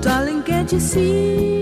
Darling, can't you see?